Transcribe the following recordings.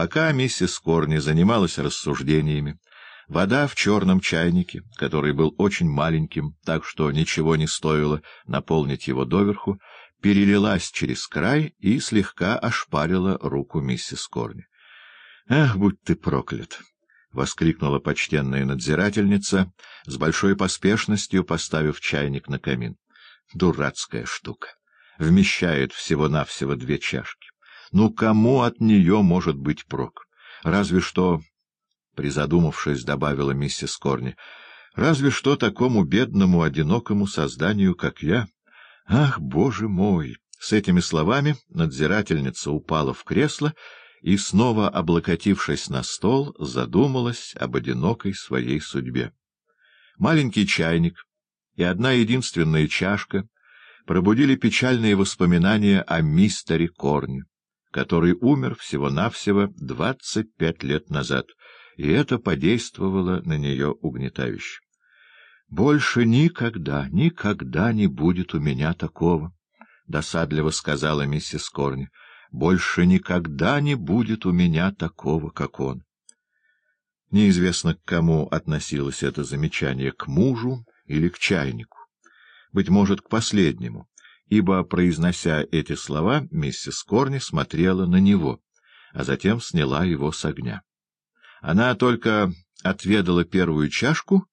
Пока миссис Корни занималась рассуждениями, вода в черном чайнике, который был очень маленьким, так что ничего не стоило наполнить его доверху, перелилась через край и слегка ошпарила руку миссис Корни. — Ах, будь ты проклят! — воскликнула почтенная надзирательница, с большой поспешностью поставив чайник на камин. — Дурацкая штука! Вмещает всего-навсего две чашки. Ну, кому от нее может быть прок? Разве что, — призадумавшись, добавила миссис Корни, — разве что такому бедному, одинокому созданию, как я. Ах, боже мой! С этими словами надзирательница упала в кресло и, снова облокотившись на стол, задумалась об одинокой своей судьбе. Маленький чайник и одна единственная чашка пробудили печальные воспоминания о мистере Корне который умер всего-навсего двадцать пять лет назад, и это подействовало на нее угнетающе. «Больше никогда, никогда не будет у меня такого», — досадливо сказала миссис Корни. «Больше никогда не будет у меня такого, как он». Неизвестно, к кому относилось это замечание, к мужу или к чайнику. Быть может, к последнему ибо, произнося эти слова, миссис Корни смотрела на него, а затем сняла его с огня. Она только отведала первую чашку,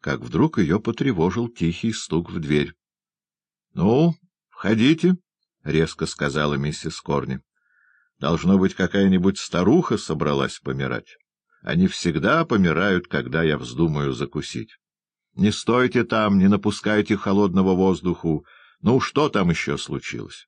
как вдруг ее потревожил тихий стук в дверь. — Ну, входите, — резко сказала миссис Корни. — Должно быть, какая-нибудь старуха собралась помирать. Они всегда помирают, когда я вздумаю закусить. Не стойте там, не напускайте холодного воздуху, ну, что там еще случилось?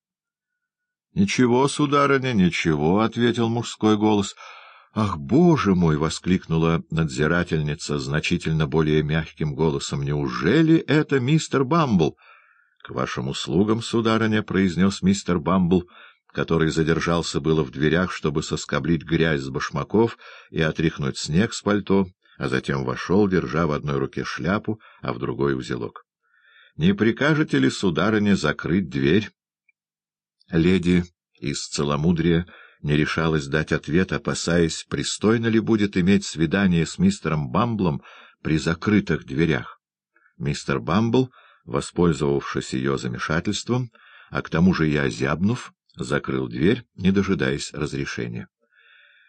— Ничего, сударыня, ничего, — ответил мужской голос. — Ах, боже мой! — воскликнула надзирательница значительно более мягким голосом. — Неужели это мистер Бамбл? — К вашим услугам, сударыня, — произнес мистер Бамбл, который задержался было в дверях, чтобы соскоблить грязь с башмаков и отряхнуть снег с пальто, а затем вошел, держа в одной руке шляпу, а в другой узелок. Не прикажете ли, сударыня, закрыть дверь? Леди из целомудрия не решалась дать ответ, опасаясь, пристойно ли будет иметь свидание с мистером Бамблом при закрытых дверях. Мистер Бамбл, воспользовавшись ее замешательством, а к тому же и озябнув, закрыл дверь, не дожидаясь разрешения.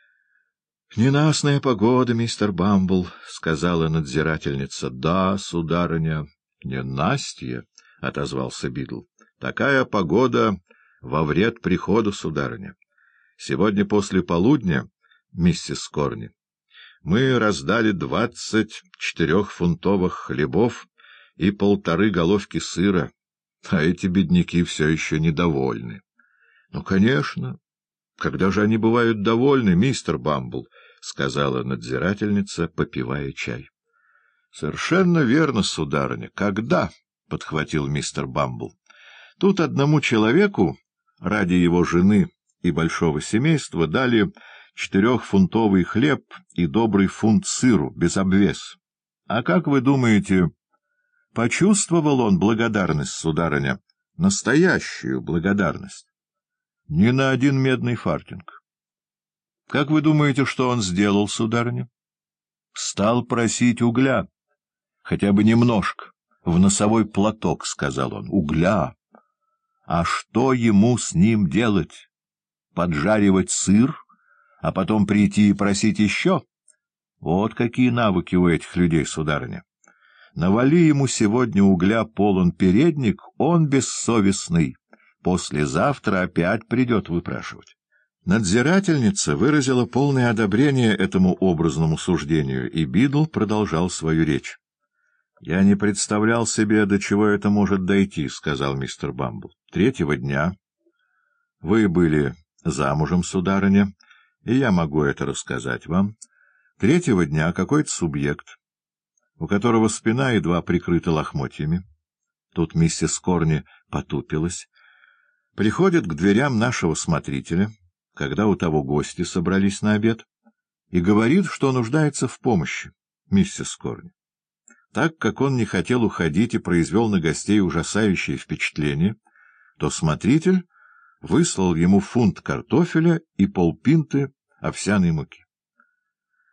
— Ненастная погода, мистер Бамбл, — сказала надзирательница. — Да, сударыня, — ненастье, — отозвался Бидл. — Такая погода во вред приходу, сударыня. Сегодня после полудня, миссис Корни, мы раздали двадцать четырехфунтовых хлебов и полторы головки сыра, а эти бедняки все еще недовольны. — Ну, конечно. Когда же они бывают довольны, мистер Бамбл? — сказала надзирательница, попивая чай. — Совершенно верно, сударыня. Когда? — подхватил мистер Бамбл. — Тут одному человеку, ради его жены и большого семейства, дали четырехфунтовый хлеб и добрый фунт сыру, без обвес. А как вы думаете, почувствовал он благодарность, сударыня? Настоящую благодарность. Ни на один медный фартинг. Как вы думаете, что он сделал, сударыня? Стал просить угля хотя бы немножко, в носовой платок, — сказал он, — угля. А что ему с ним делать? Поджаривать сыр, а потом прийти и просить еще? Вот какие навыки у этих людей, сударыня. Навали ему сегодня угля полон передник, он бессовестный. Послезавтра опять придет выпрашивать. Надзирательница выразила полное одобрение этому образному суждению, и Бидл продолжал свою речь. «Я не представлял себе, до чего это может дойти», — сказал мистер Бамбл. «Третьего дня вы были замужем, сударыня, и я могу это рассказать вам. Третьего дня какой-то субъект, у которого спина едва прикрыта лохмотьями, тут миссис Корни потупилась, приходит к дверям нашего смотрителя, когда у того гости собрались на обед, и говорит, что нуждается в помощи, миссис Корни. Так как он не хотел уходить и произвел на гостей ужасающее впечатление, то смотритель выслал ему фунт картофеля и полпинты овсяной муки.